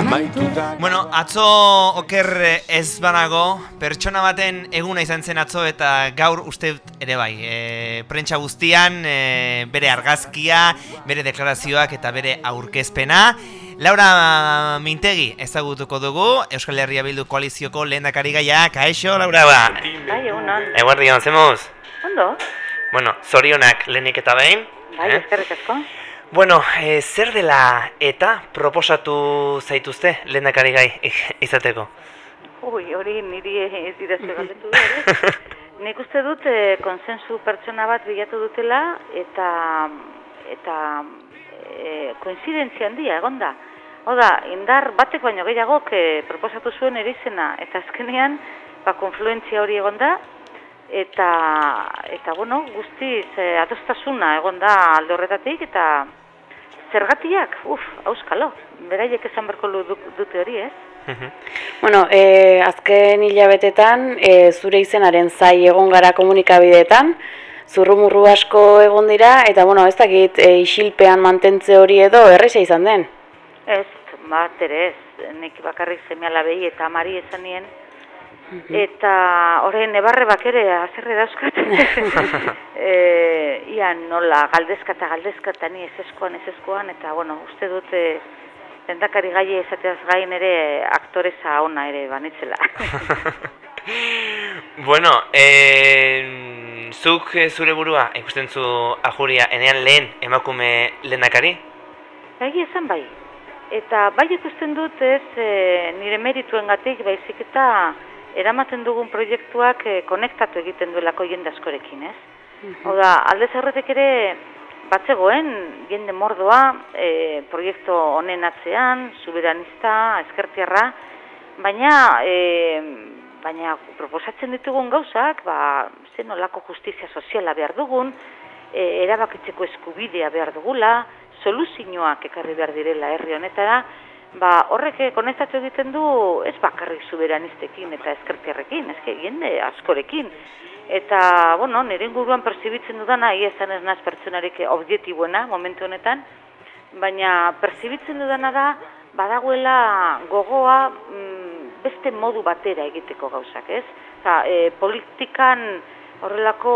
amaituta Bueno, atzo oker ez banago, pertsona baten eguna izan zen atzo eta gaur uste ere bai. E, prentsa guztian, e, bere argazkia, bere deklarazioak eta bere aurkezpena. Laura Mintegi ezagutuko dugu, Euskal Herria Bildu koalizioko lehendakari gaia, kaixo, Laura ba. Bai, egunon. Eguardion, zemuz? Ondo? Bueno, zorionak lehenik eta behin. Bai, eh? eskerrik asko. Bueno, e, zer dela eta proposatu zaituzte lehendakari gai izateko? Ui, hori niri ez didazu galdetu da? Nik uste dut eh, konsensu pertsona bat bilatu dutela eta eta eh, koinzidentzia handia egon da. Oda, indar batek baino gehiagok eh, proposatu zuen ere izena eta azkenean ba, konfluentzia hori egon da eta eta bueno, guztiz eh, adostasuna egon da alde horretatik eta zergatiak, uf, auskalo, beraiek esan berko dute hori, ez? Bueno, e, azken hilabetetan, e, zure izenaren zai egon gara komunikabideetan, zurrumurru asko egon dira, eta bueno, ez dakit e, isilpean mantentze hori edo erresa izan den. Ez, bat ere ez, nik bakarrik semiala behi eta amari esan nien, eta horrein ebarre bak ere azerre dauzkat. e, ian nola galdezkata galdezkata ni ez eskoan ez eskoan, eta bueno, uste dute lendakari gai esateaz gain ere aktoreza ona ere banitzela. bueno, e, zuk eh, zure burua ikusten zu ajuria enean lehen emakume lehendakari? Egi esan bai. Eta bai ikusten dut ez e, nire merituen gatik baizik eta eramaten dugun proiektuak e, konektatu egiten duelako jende askorekin, ez? Hau da, alde zerretek ere batzegoen jende mordoa e, proiektu honen atzean, soberanista, eskertiarra, baina e, baina proposatzen ditugun gauzak, ba, zen olako justizia soziala behar dugun, e, erabakitzeko eskubidea behar dugula, soluzioak ekarri behar direla herri honetara, ba, horrek konektatu egiten du ez bakarrik soberanistekin eta eskertiarrekin, ezke jende askorekin. Eta, bueno, nire inguruan pertsibitzen dudana, ia esan ez naz pertsonarik objektibuena momentu honetan, baina pertsibitzen dudana da, badagoela gogoa mm, beste modu batera egiteko gauzak, ez? Eta, e, politikan horrelako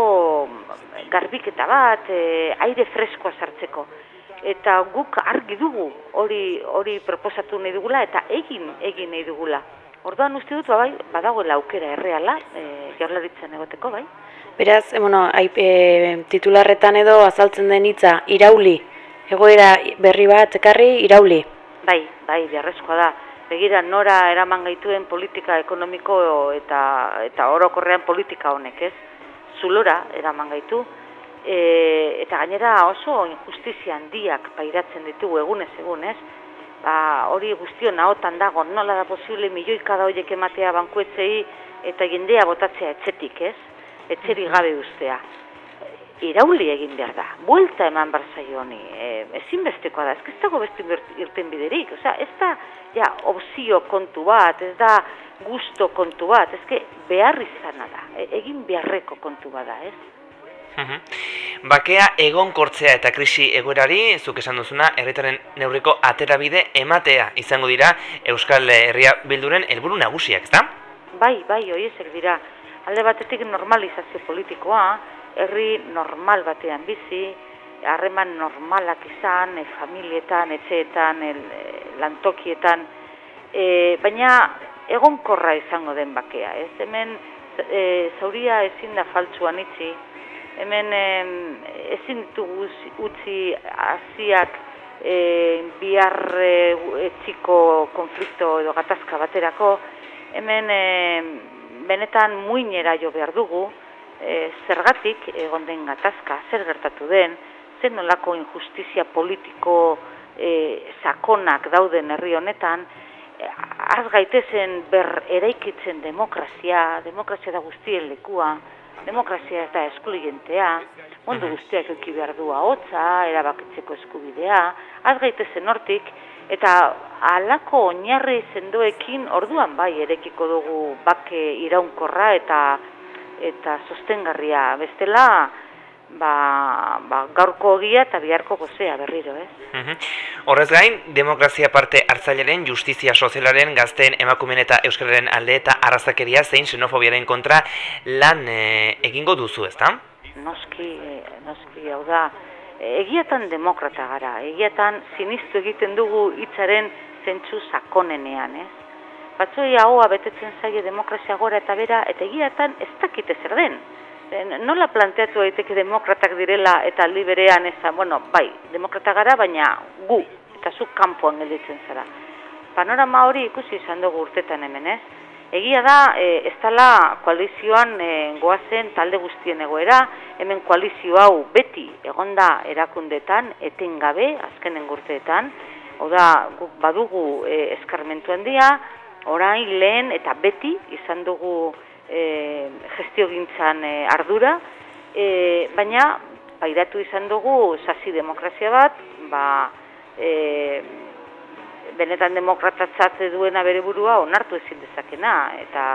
garbiketa bat, e, aire freskoa sartzeko. Eta guk argi dugu hori hori proposatu nahi dugula eta egin egin nahi dugula. Orduan uste dut bai, badagoela aukera erreala, e, jaurlaritzen egoteko, bai. Beraz, e, bueno, aip, e, titularretan edo azaltzen den hitza irauli, egoera berri bat ekarri irauli. Bai, bai, beharrezkoa da. Begira nora eraman gaituen politika ekonomiko eta eta orokorrean politika honek, ez? Zulora eraman gaitu. E, eta gainera oso injustizia handiak pairatzen ditugu egunez egun, ez? ba, hori guztion nahotan dago, nola da posible milioika da horiek ematea bankuetzei eta jendea botatzea etxetik, ez? Etxeri gabe ustea. Irauli egin behar da, buelta eman barzaio honi, e, ezinbestekoa da, ez ez dago beste irten biderik, Osea, ez da ja, opzio kontu bat, ez da gusto kontu bat, ez behar izana da, e, egin beharreko kontu bada, ez? Bakea egonkortzea eta krisi egoerari, zuk esan duzuna, herritaren neurriko aterabide ematea izango dira Euskal Herria Bilduren helburu nagusiak, ezta? Bai, bai, hoi ezek dira. Alde batetik normalizazio politikoa, herri normal batean bizi, harreman normalak izan, e, familietan, etxeetan, el, e, lantokietan, e, baina egonkorra izango den bakea, ez? Hemen e, zauria ezin da faltsuan itzi, hemen ezin ditugu utzi hasiak e, bihar e, etxiko konflikto edo gatazka baterako, hemen e, benetan muinera jo behar dugu, e, zergatik egon den gatazka, zer gertatu den, zen nolako injustizia politiko e, sakonak dauden herri honetan, e, az gaitezen ber eraikitzen demokrazia, demokrazia da guztien lekua, demokrazia eta eskluientea, mundu guztiak eki behar du ahotza, erabakitzeko eskubidea, az gaitezen hortik, eta alako oinarri zendoekin orduan bai erekiko dugu bake iraunkorra eta eta sostengarria. Bestela ba, ba, gaurko ogia eta biharko gozea berriro, ez? Mhm. Horrez gain, demokrazia parte hartzaileren, justizia sozialaren, gazteen emakumen eta euskararen alde eta arrazakeria zein xenofobiaren kontra lan e, egingo duzu, ezta? Noski, eh, noski, hau da, egiatan demokrata gara, egiatan sinistu egiten dugu hitzaren zentsu sakonenean, ez? Batzoi haua betetzen zaie demokrazia gora eta bera, eta egiatan ez dakite zer den. Nola planteatu daiteke demokratak direla eta aldi berean eza, bueno, bai, demokrata gara, baina gu, eta zu kanpoan gelditzen zara. Panorama hori ikusi izan dugu urtetan hemen, ez? Egia da, e, ez dala koalizioan e, goazen talde guztien egoera, hemen koalizio hau beti egonda erakundetan, etengabe, azkenen gurteetan, oda, badugu e, eskarmentu handia, orain lehen eta beti izan dugu e, gestio gintzan e, ardura, e, baina pairatu izan dugu sasi demokrazia bat, ba, e, benetan demokratatzatze duena bere burua onartu ezin dezakena, eta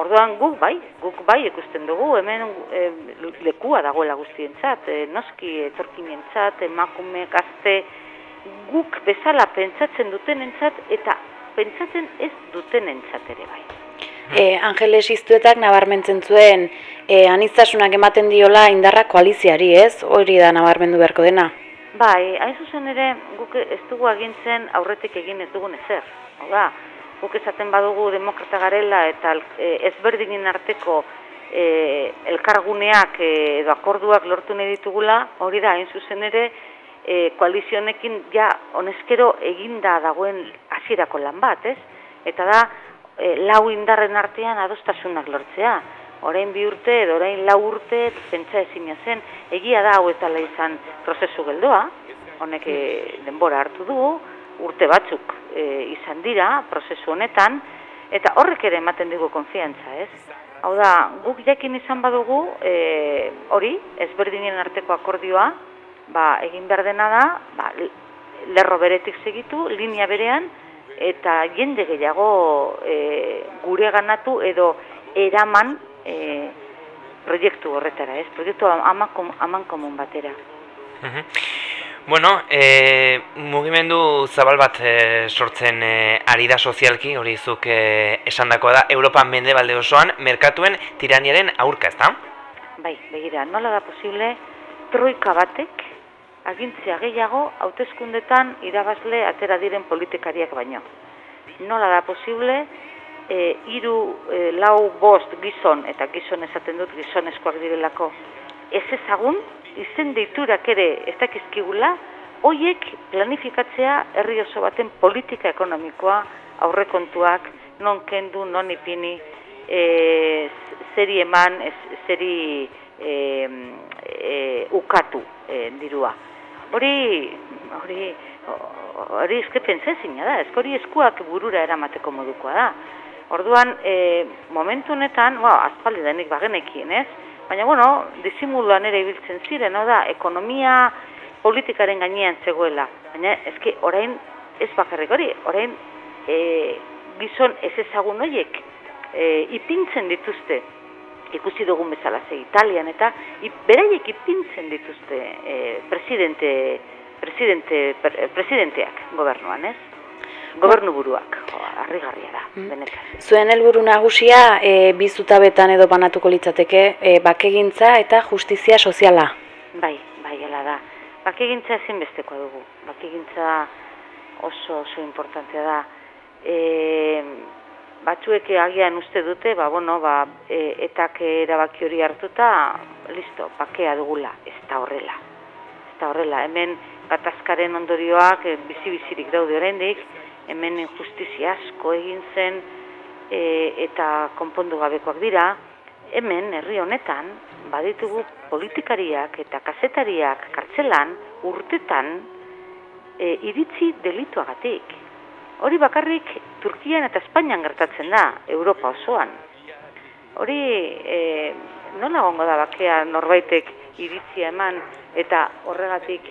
orduan guk bai, guk bai ikusten dugu, hemen e, lekua dagoela guztientzat, e, noski etorkinentzat, emakume, gazte, guk bezala pentsatzen dutenentzat eta pentsatzen ez dutenentzat ere bai. E, Angeles iztuetak nabarmentzen zuen e, anistasunak ematen diola indarra koaliziari ez, hori da nabarmendu beharko dena? Bai, hain zuzen ere guk ez dugu agintzen aurretik egin ez dugun ezer. Oda, guk esaten badugu demokrata garela eta e, ezberdinin arteko e, elkarguneak e, edo akorduak lortu nahi ditugula, hori da hain zuzen ere e, koalizionekin ja honezkero eginda dagoen hasierako lan bat, ez? Eta da, e, lau indarren artean adostasunak lortzea. Orain bi urte edo orain lau urte pentsa ezina zen, egia da hau eta izan prozesu geldoa, honek e, denbora hartu du, urte batzuk e, izan dira prozesu honetan, eta horrek ere ematen dugu konfiantza, ez? Hau da, guk jakin izan badugu, e, hori, ezberdinen arteko akordioa, ba, egin behar dena da, ba, lerro beretik segitu, linea berean, eta jende gehiago e, gure ganatu edo eraman e, proiektu horretara, ez? Proiektu aman komun batera. Bueno, e, mugimendu zabal bat e, sortzen e, ari da sozialki, hori zuk e, esan da, Europa mende balde osoan, merkatuen tiraniaren aurka, ez da? Bai, begira, nola da posible, troika batek, agintzea gehiago hauteskundetan irabazle atera diren politikariak baino. Nola da posible, e, iru e, lau bost gizon, eta gizon esaten dut gizonezkoak direlako, ez ezagun, izen deiturak ere ez dakizkigula, hoiek planifikatzea herri oso baten politika ekonomikoa, aurrekontuak, non kendu, non ipini, e, zeri eman, zeri e, e, ukatu e, dirua hori, hori, hori eske pentsezina da, eske hori eskuak burura eramateko modukoa da. Orduan, e, momentu honetan, ba, azpaldi denik bagenekien, ez? Baina, bueno, disimuluan ere ibiltzen ziren, no da, ekonomia politikaren gainean zegoela. Baina, eske, orain, ez bakarrik hori, orain, e, gizon ez ezagun horiek, e, ipintzen dituzte, ikusi dugun bezala ze Italian eta beraiek ipintzen dituzte e, presidente presidente presidenteak gobernuan, ez? Gobernu buruak, harrigarria da, mm. benetan. Zuen helburu nagusia e, bizutabetan edo banatuko litzateke e, bakegintza eta justizia soziala. Bai, bai, hala da. Bakegintza ezinbestekoa dugu. Bakegintza oso oso importantea da. Eh, batzuek agian uste dute, ba, bueno, ba, e, etak erabaki hori hartuta, listo, bakea dugula, ez da horrela. Ez da horrela, hemen gatazkaren ondorioak e, bizi-bizirik daude oraindik, hemen injustizia asko egin zen e, eta konpondu gabekoak dira, hemen herri honetan baditugu politikariak eta kazetariak kartzelan urtetan e, iritzi delituagatik. Hori bakarrik Turkian eta Espainian gertatzen da, Europa osoan. Hori e, nola gongo da bakea norbaitek iritzia eman eta horregatik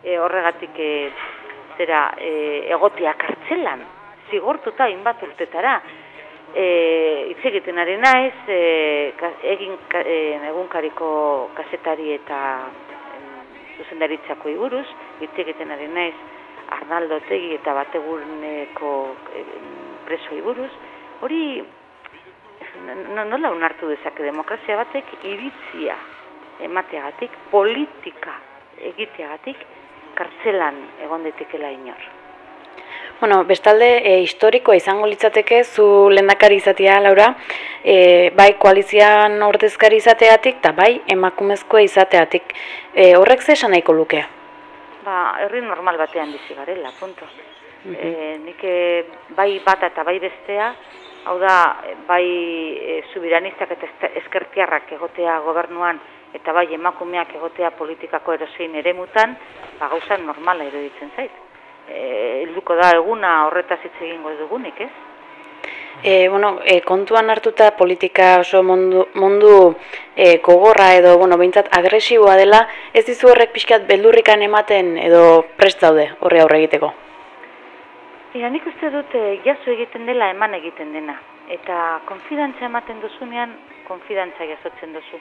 e, horregatik e, zera e, egotia kartzelan, zigortuta inbat urtetara. E, hitz egiten ari naiz, e, egin e, egunkariko kasetari eta e, zuzendaritzako iburuz, hitz egiten ari naiz Arnaldo Tegi eta bategurneko e, preso iburuz, hori nola unartu dezake demokrazia batek iritzia emateagatik, politika egiteagatik, kartzelan egon daitekeela inor. Bueno, bestalde, e, historikoa izango litzateke zu lendakari izatea, Laura, e, bai koalizian ordezkari izateatik, eta bai emakumezkoa izateatik. E, horrek ze esan nahiko luke? Ba, herri normal batean bizi garela, punto. Mm -hmm. nik bai bata eta bai bestea, hau da, bai e, subiranistak eta eskertiarrak egotea gobernuan, eta bai emakumeak egotea politikako erosein ere mutan, ba, gauza normala eruditzen zait helduko da eguna horretaz hitz egingo dugunik, ez? E, bueno, e, kontuan hartuta politika oso mundu, mundu e, kogorra edo, bueno, behintzat agresiboa dela, ez dizu horrek pixkat beldurrikan ematen edo prest daude horre aurre egiteko? Ira, nik uste dut jaso egiten dela eman egiten dena. Eta konfidantza ematen duzunean, konfidantza jasotzen duzu.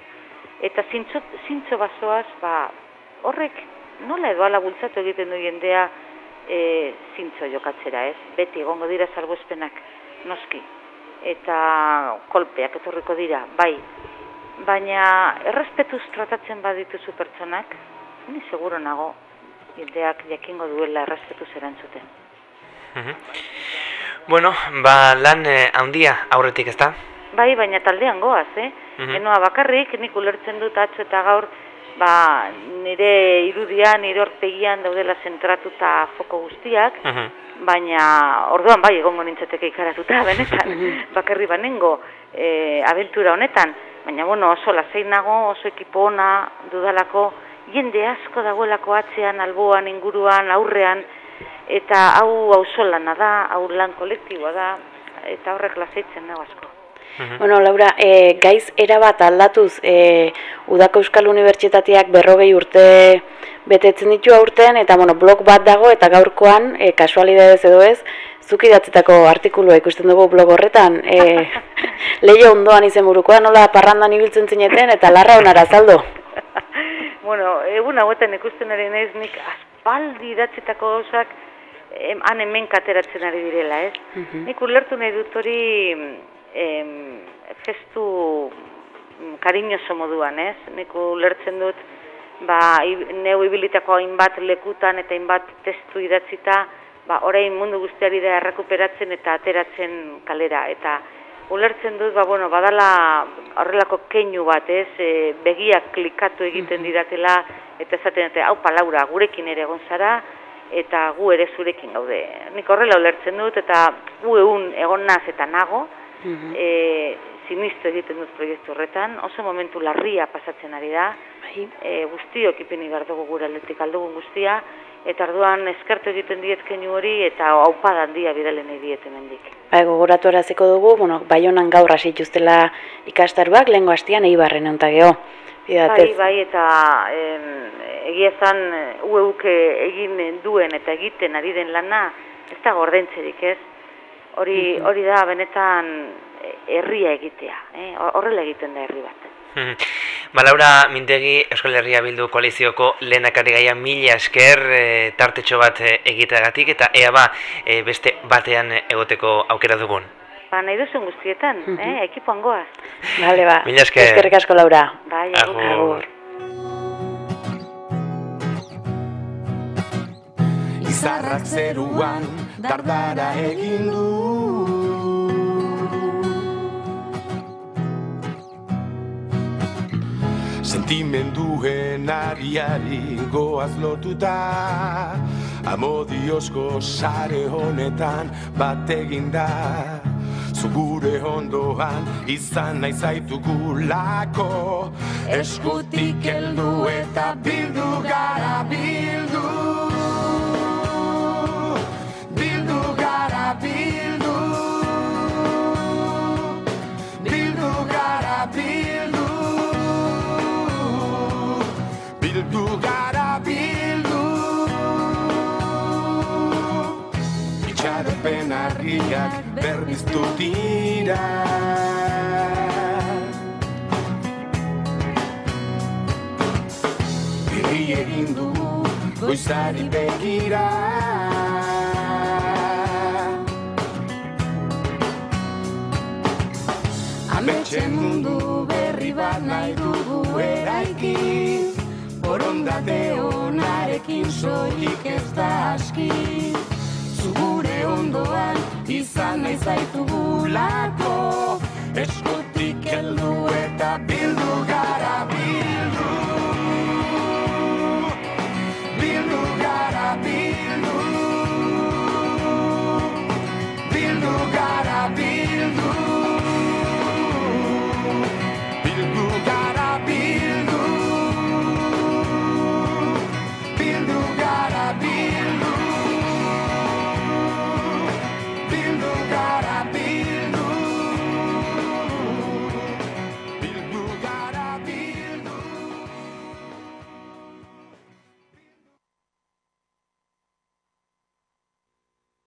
Eta zintzo, zintzo basoaz, ba, horrek nola edo ala bultzatu egiten du jendea, e, zintzo jokatzera, ez? Beti egongo dira salbuespenak noski eta kolpeak etorriko dira, bai. Baina errespetuz tratatzen badituzu pertsonak, ni seguro nago jendeak jakingo duela errespetuz erantzuten. Mhm. Bueno, ba lan eh, handia aurretik, ezta? Bai, baina taldean goaz, eh? Mm Enoa bakarrik, nik ulertzen dut atzo eta gaur ba, nire irudia, nire orpegian daudela zentratuta foko guztiak, baina orduan bai egongo nintzateke ikaratuta, benetan, bakarri banengo e, abentura honetan, baina bueno, oso lasein nago, oso ekipo ona dudalako, jende asko dagoelako atzean, alboan, inguruan, aurrean, eta hau hau da, hau lan kolektiboa da, eta horrek laseitzen dago asko. Bueno, Laura, e, gaiz erabat aldatuz, e, Udako Euskal Unibertsitateak berrogei urte betetzen ditu aurten, eta bueno, blog bat dago, eta gaurkoan, e, kasualidadez edo ez, zuk idatzitako artikulua ikusten dugu blog horretan, e, leio ondoan izen burukoa, nola parrandan ibiltzen zineten, eta larra honara zaldo. bueno, egun hauetan ikusten ari naiz nik aspaldi idatzitako osak, han hemen kateratzen ari direla, ez? Nik ulertu nahi dut hori em, gestu kariñoso moduan, ez? Nik ulertzen dut, ba, neu ibilitako hainbat lekutan eta hainbat testu idatzita, ba, orain mundu guztiari da errekuperatzen eta ateratzen kalera. Eta ulertzen dut, ba, bueno, badala horrelako keinu bat, ez? E, begiak klikatu egiten didatela, eta esaten dute, hau palaura, gurekin ere egon zara, eta gu ere zurekin gaude. Nik horrela ulertzen dut, eta gu egun egon naz eta nago, -hmm. e, sinistu egiten dut proiektu horretan, oso momentu larria pasatzen ari da, bai. e, guztiok ipini behar dugu gure aldetik aldugun guztia, eta arduan eskertu egiten diet keinu hori, eta haupa handia bidalen diet emendik. Bai, gogoratu eraziko dugu, bueno, bai honan gaur hasi justela ikastaruak, lehenko hastian eibarren geho. Bai, bai, eta em, egia zan ueuk egin duen eta egiten ari den lana, ez da gordentzerik ez, hori hori da benetan eh, herria egitea, eh? horrela egiten da herri bat. Balaura Mintegi Euskal Herria Bildu koalizioko lehenakari gaia mila esker e, tartetxo bat e, egiteagatik eta ea ba beste batean egoteko aukera dugun. Ba, nahi duzun guztietan, eh? ekipoan goaz. Bale ba, mila esker. Eskerrik asko Laura. Bai, agur. agur. Izarrak zeruan dardara egin du. Sentimenduen ariari goaz lotuta Amodiozko sare honetan bat eginda. Zugure ondoan izan nahi zaitugulako Eskutik heldu eta bildu gara bildu argiak berbiztu dira Iri egin dugu goizari begira. Ametxe mundu berri bat nahi dugu eraiki Borondate onarekin soilik ez da aski. Zugure ondoan izan nahi zaitugulako Eskutik heldu eta